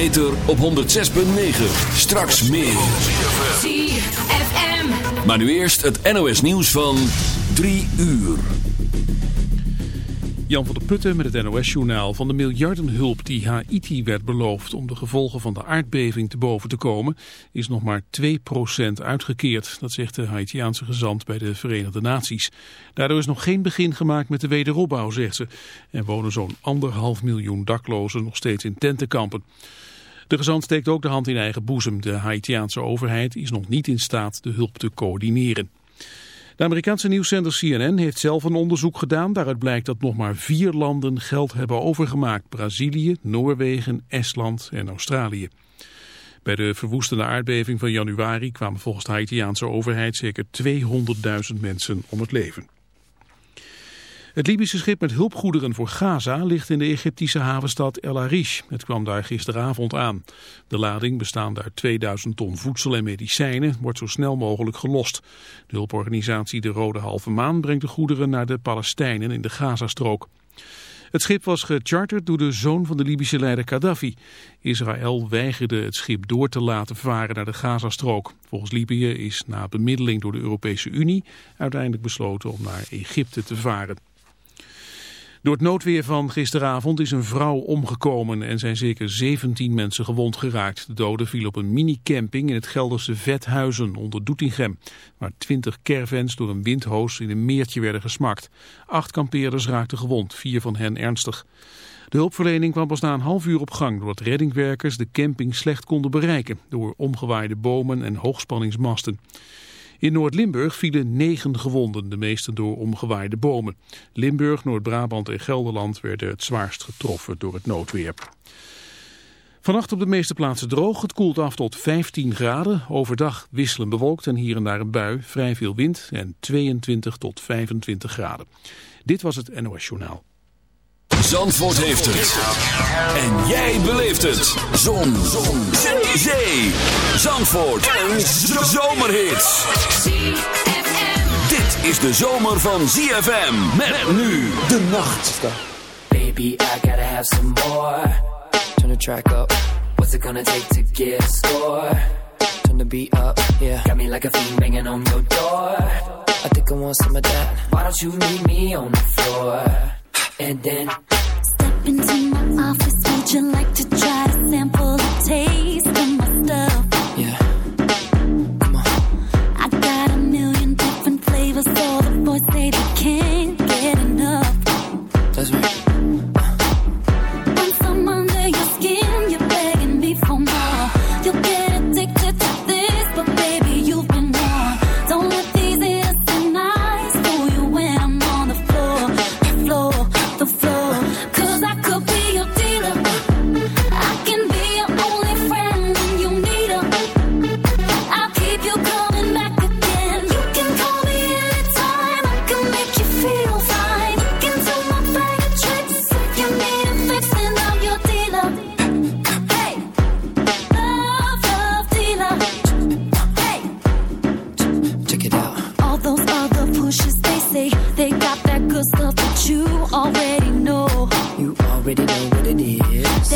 ether op 106.9. Straks meer. ZFM. Maar nu eerst het NOS nieuws van 3 uur. Jan van der Putten met het NOS-journaal van de miljardenhulp die Haiti werd beloofd om de gevolgen van de aardbeving te boven te komen, is nog maar 2% uitgekeerd. Dat zegt de Haitiaanse gezant bij de Verenigde Naties. Daardoor is nog geen begin gemaakt met de wederopbouw, zegt ze. En wonen zo'n anderhalf miljoen daklozen nog steeds in tentenkampen. De gezant steekt ook de hand in eigen boezem. De Haitiaanse overheid is nog niet in staat de hulp te coördineren. De Amerikaanse nieuwszender CNN heeft zelf een onderzoek gedaan. Daaruit blijkt dat nog maar vier landen geld hebben overgemaakt. Brazilië, Noorwegen, Estland en Australië. Bij de verwoestende aardbeving van januari kwamen volgens de Haitiaanse overheid zeker 200.000 mensen om het leven. Het Libische schip met hulpgoederen voor Gaza ligt in de Egyptische havenstad El Arish. Het kwam daar gisteravond aan. De lading, bestaande uit 2000 ton voedsel en medicijnen, wordt zo snel mogelijk gelost. De hulporganisatie De Rode Halve Maan brengt de goederen naar de Palestijnen in de Gazastrook. Het schip was gecharterd door de zoon van de Libische leider Gaddafi. Israël weigerde het schip door te laten varen naar de Gazastrook. Volgens Libië is na bemiddeling door de Europese Unie uiteindelijk besloten om naar Egypte te varen. Door het noodweer van gisteravond is een vrouw omgekomen en zijn zeker 17 mensen gewond geraakt. De doden vielen op een minicamping in het Gelderse Vethuizen onder Doetinchem, waar 20 caravans door een windhoos in een meertje werden gesmakt. Acht kampeerders raakten gewond, vier van hen ernstig. De hulpverlening kwam pas na een half uur op gang doordat reddingwerkers de camping slecht konden bereiken door omgewaaide bomen en hoogspanningsmasten. In Noord-Limburg vielen negen gewonden, de meeste door omgewaaide bomen. Limburg, Noord-Brabant en Gelderland werden het zwaarst getroffen door het noodweer. Vannacht op de meeste plaatsen droog. Het koelt af tot 15 graden. Overdag wisselen bewolkt en hier en daar een bui. Vrij veel wind en 22 tot 25 graden. Dit was het NOS Journaal. Zandvoort heeft het. En jij beleeft het. Zon. Zon. Zee. Zandvoort. Een zomerhit. Dit is de zomer van ZFM. Met nu de nacht. Baby, I gotta have some more. Turn the track up. What's it gonna take to get score? Turn the beat up, yeah. Got me like a fiend banging on your door. I think I want some of that. Why don't you meet me on the floor? And then Step into my office, would you like to try to sample a taste of my stuff? Yeah. Come on. I got a million different flavors, so the boys say they can't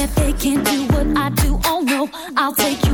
That they can't do what I do. Oh no, I'll take you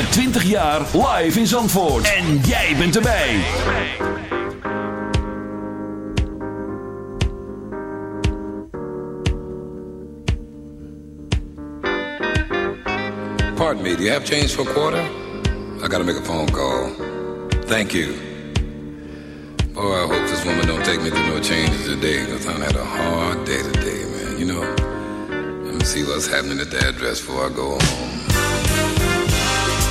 Al 20 jaar live in Zandvoort. En jij bent erbij. Pardon me, do you have change for a quarter? I gotta make a phone call. Thank you. Boy, I hope this woman don't take me through no changes today, because I had a hard day today, man. You know, let me see what's happening at the address before I go home.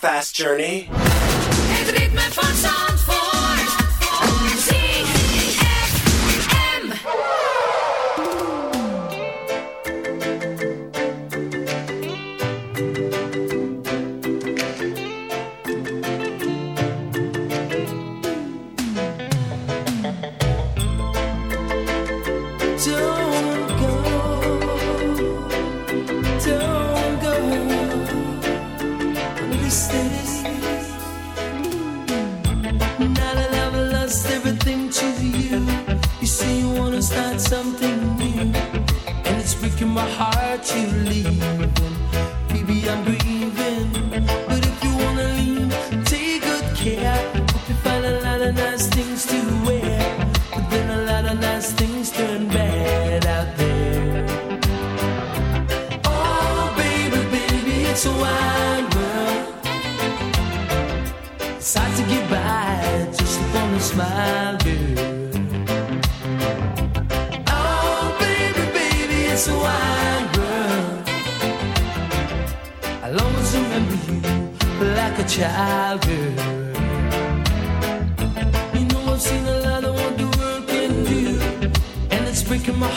fast journey.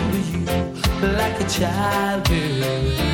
remember you like a child do.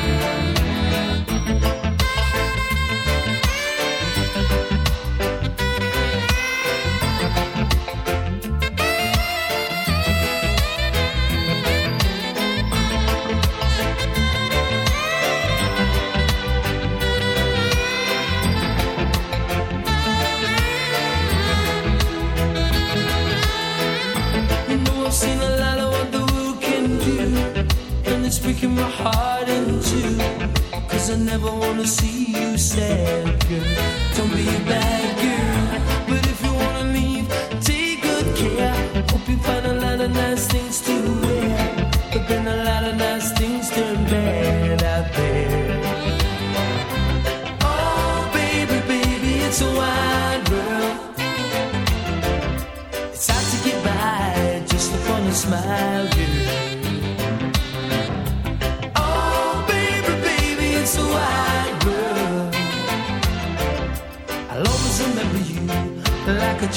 never wanna see you sad.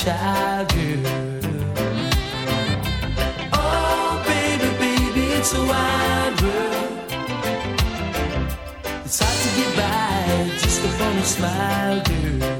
child. Oh, baby, baby, it's a wild world. It's hard to get by just a funny smile, dude.